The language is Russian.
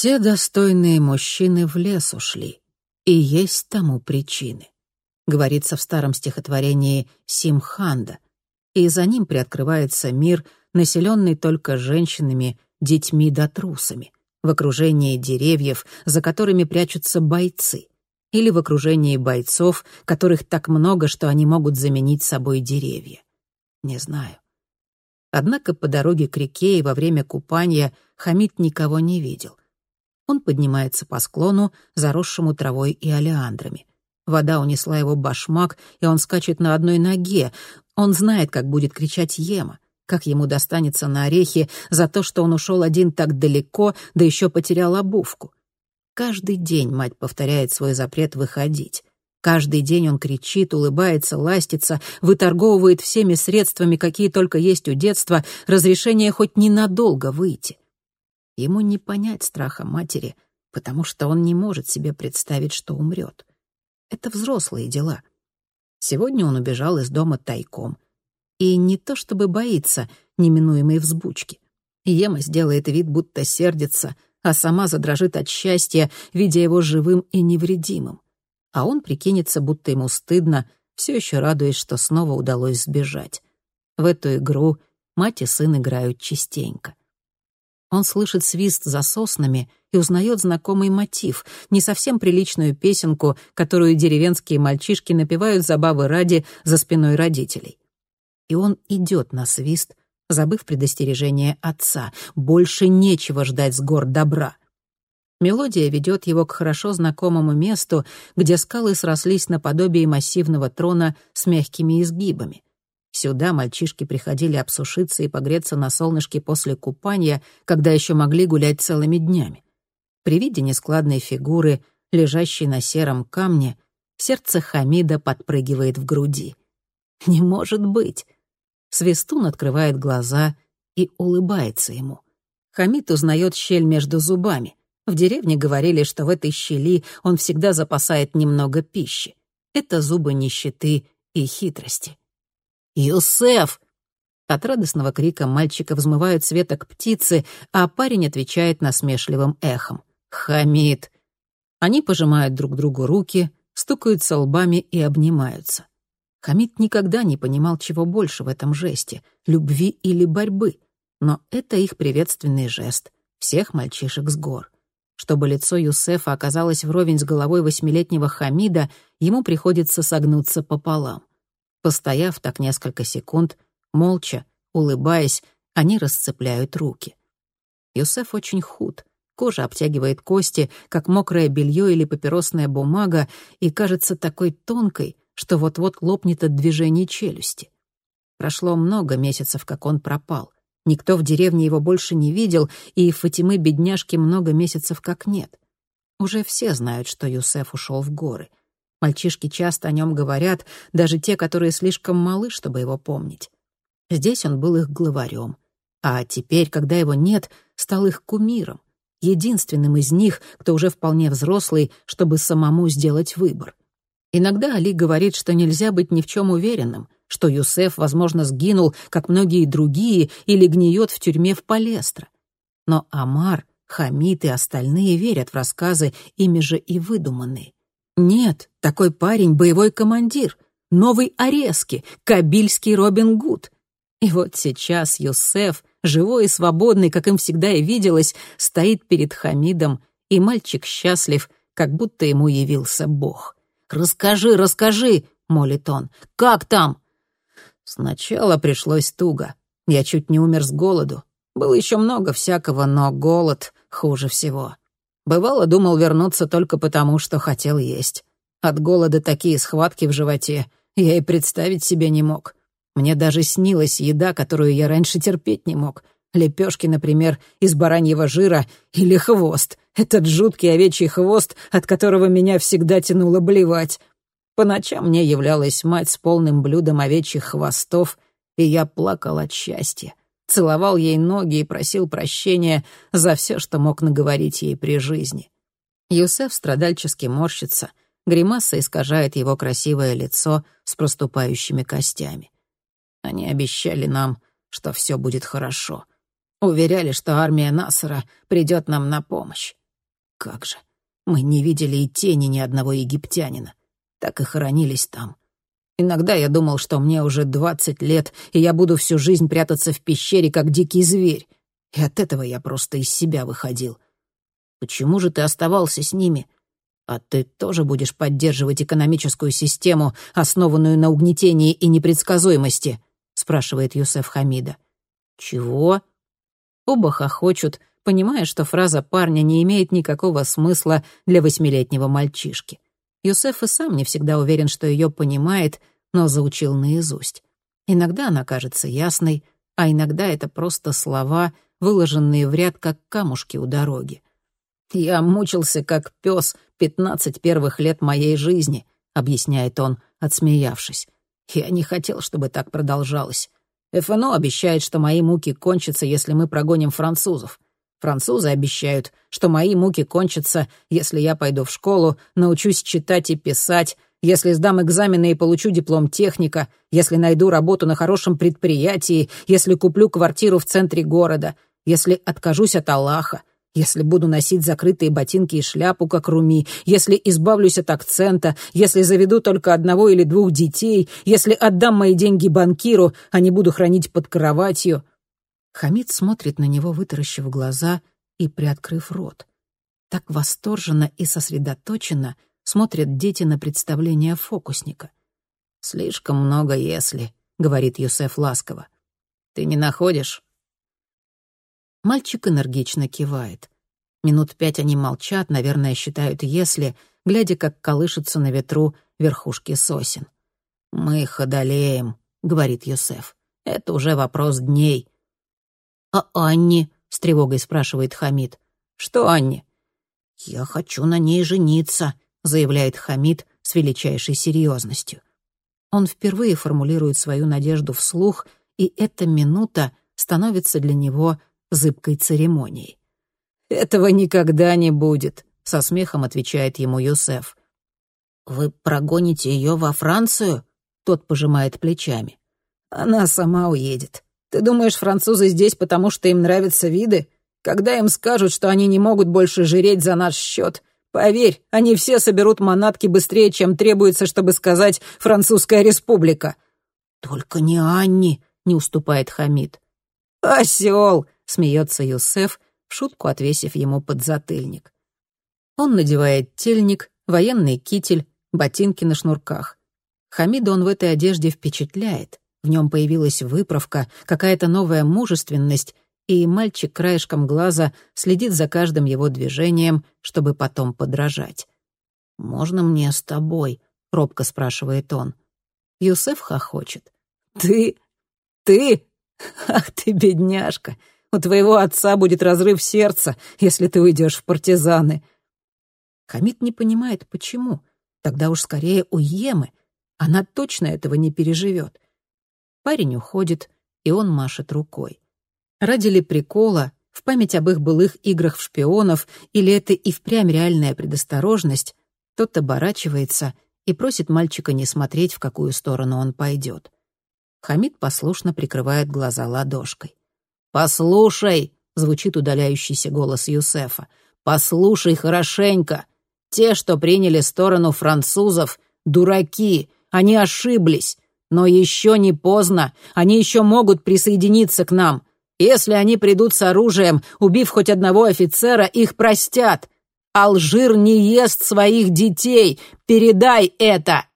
Все достойные мужчины в лес ушли, и есть тому причины. Говорится в старом стихотворении Симханда, и за ним приоткрывается мир, населенный только женщинами, детьми да трусами, в окружении деревьев, за которыми прячутся бойцы, или в окружении бойцов, которых так много, что они могут заменить собой деревья. Не знаю. Однако по дороге к реке и во время купания Хамид никого не видел. Он поднимается по склону, заросшему травой и олеандрами. Вода унесла его башмак, и он скачет на одной ноге. Он знает, как будет кричать Ема, как ему достанется на орехи за то, что он ушел один так далеко, да еще потерял обувку. Каждый день мать повторяет свой запрет выходить. Каждый день он кричит, улыбается, ластится, выторговывает всеми средствами, какие только есть у детства, разрешение хоть ненадолго выйти. Ему не понять страха матери, потому что он не может себе представить, что умрет. Это взрослые дела. Сегодня он убежал из дома тайком. И не то чтобы боится неминуемой взбучки. Ема сделает вид, будто сердится, а сама задрожит от счастья, видя его живым и невредимым. А он прикинется, будто ему стыдно, все еще радуясь, что снова удалось сбежать. В эту игру мать и сын играют частенько. Он слышит свист за соснами и узнает знакомый мотив, не совсем приличную песенку, которую деревенские мальчишки напевают забавы ради за спиной родителей. И он идет на свист, забыв предостережение отца. Больше нечего ждать с гор добра. Мелодия ведет его к хорошо знакомому месту, где скалы срослись наподобие массивного трона с мягкими изгибами. Сюда мальчишки приходили обсушиться и погреться на солнышке после купания, когда еще могли гулять целыми днями. При виде нескладной фигуры, лежащей на сером камне, сердце Хамида подпрыгивает в груди. «Не может быть!» Свистун открывает глаза и улыбается ему. Хамид узнает щель между зубами. В деревне говорили, что в этой щели он всегда запасает немного пищи. Это зубы нищеты и хитрости. «Юсеф!» От радостного крика мальчика взмывают с птицы, а парень отвечает насмешливым эхом. «Хамид!» Они пожимают друг другу руки, стукаются лбами и обнимаются. Хамид никогда не понимал, чего больше в этом жесте — любви или борьбы. Но это их приветственный жест всех мальчишек с гор. Чтобы лицо Юсефа оказалось вровень с головой восьмилетнего Хамида, ему приходится согнуться пополам. Постояв так несколько секунд, молча, улыбаясь, они расцепляют руки. Юсеф очень худ, кожа обтягивает кости, как мокрое белье или папиросная бумага, и кажется такой тонкой, что вот-вот лопнет от движения челюсти. Прошло много месяцев, как он пропал. Никто в деревне его больше не видел, и Фатимы бедняжки много месяцев как нет. Уже все знают, что Юсеф ушел в горы. Мальчишки часто о нем говорят, даже те, которые слишком малы, чтобы его помнить. Здесь он был их главарем. А теперь, когда его нет, стал их кумиром, единственным из них, кто уже вполне взрослый, чтобы самому сделать выбор. Иногда Али говорит, что нельзя быть ни в чем уверенным, что Юсеф, возможно, сгинул, как многие другие, или гниет в тюрьме в Палестро. Но Амар, Хамид и остальные верят в рассказы, ими же и выдуманные. Нет, такой парень — боевой командир, новый Орезки, кабильский Робин Гуд. И вот сейчас Юсеф, живой и свободный, как им всегда и виделось, стоит перед Хамидом, и мальчик счастлив, как будто ему явился Бог. «Расскажи, расскажи!» — молит он. «Как там?» Сначала пришлось туго. Я чуть не умер с голоду. Было еще много всякого, но голод хуже всего. Бывало, думал вернуться только потому, что хотел есть. От голода такие схватки в животе я и представить себе не мог. Мне даже снилась еда, которую я раньше терпеть не мог. Лепешки, например, из бараньего жира или хвост. Этот жуткий овечий хвост, от которого меня всегда тянуло блевать. По ночам мне являлась мать с полным блюдом овечьих хвостов, и я плакал от счастья целовал ей ноги и просил прощения за все, что мог наговорить ей при жизни. Юсеф страдальчески морщится, гримаса искажает его красивое лицо с проступающими костями. Они обещали нам, что все будет хорошо. Уверяли, что армия Насара придет нам на помощь. как же. Мы не видели и тени ни одного египтянина. Так и хоронились там. Иногда я думал, что мне уже двадцать лет, и я буду всю жизнь прятаться в пещере, как дикий зверь. И от этого я просто из себя выходил. Почему же ты оставался с ними? А ты тоже будешь поддерживать экономическую систему, основанную на угнетении и непредсказуемости?» — спрашивает Юсеф Хамида. «Чего?» Оба хохочут, понимая, что фраза парня не имеет никакого смысла для восьмилетнего мальчишки. Юсеф и сам не всегда уверен, что ее понимает, но заучил наизусть. Иногда она кажется ясной, а иногда это просто слова, выложенные в ряд, как камушки у дороги. «Я мучился, как пес, пятнадцать первых лет моей жизни», — объясняет он, отсмеявшись. «Я не хотел, чтобы так продолжалось. ФНО обещает, что мои муки кончатся, если мы прогоним французов. Французы обещают, что мои муки кончатся, если я пойду в школу, научусь читать и писать, если сдам экзамены и получу диплом техника, если найду работу на хорошем предприятии, если куплю квартиру в центре города, если откажусь от Аллаха, если буду носить закрытые ботинки и шляпу, как Руми, если избавлюсь от акцента, если заведу только одного или двух детей, если отдам мои деньги банкиру, а не буду хранить под кроватью. Хамид смотрит на него, вытаращив глаза и приоткрыв рот. Так восторженно и сосредоточенно смотрят дети на представление фокусника. «Слишком много «если», — говорит Юсеф ласково. «Ты не находишь?» Мальчик энергично кивает. Минут пять они молчат, наверное, считают «если», глядя, как колышутся на ветру верхушки сосен. «Мы их одолеем», — говорит Юсеф. «Это уже вопрос дней». «А Анни?» — с тревогой спрашивает Хамид. «Что Анни?» «Я хочу на ней жениться», — заявляет Хамид с величайшей серьезностью. Он впервые формулирует свою надежду вслух, и эта минута становится для него зыбкой церемонией. «Этого никогда не будет», — со смехом отвечает ему Юсеф. «Вы прогоните ее во Францию?» — тот пожимает плечами. «Она сама уедет. Ты думаешь, французы здесь, потому что им нравятся виды? Когда им скажут, что они не могут больше жреть за наш счет, поверь, они все соберут манатки быстрее, чем требуется, чтобы сказать «Французская республика». «Только не Анни», — не уступает Хамид. «Осёл!» смеется Юсеф, в шутку отвесив ему подзатыльник. Он надевает тельник, военный китель, ботинки на шнурках. Хамида он в этой одежде впечатляет. В нем появилась выправка, какая-то новая мужественность, и мальчик краешком глаза следит за каждым его движением, чтобы потом подражать. «Можно мне с тобой?» — робко спрашивает он. Юсеф хохочет. «Ты? Ты? Ах ты, бедняжка! У твоего отца будет разрыв сердца, если ты уйдешь в партизаны». Хамид не понимает, почему. Тогда уж скорее у Емы. Она точно этого не переживет. Парень уходит, и он машет рукой. Ради ли прикола, в память об их былых играх в шпионов, или это и впрямь реальная предосторожность, тот оборачивается и просит мальчика не смотреть, в какую сторону он пойдет. Хамид послушно прикрывает глаза ладошкой. «Послушай», — звучит удаляющийся голос Юсефа, «послушай хорошенько. Те, что приняли сторону французов, дураки, они ошиблись. Но еще не поздно, они еще могут присоединиться к нам. Если они придут с оружием, убив хоть одного офицера, их простят. Алжир не ест своих детей, передай это!»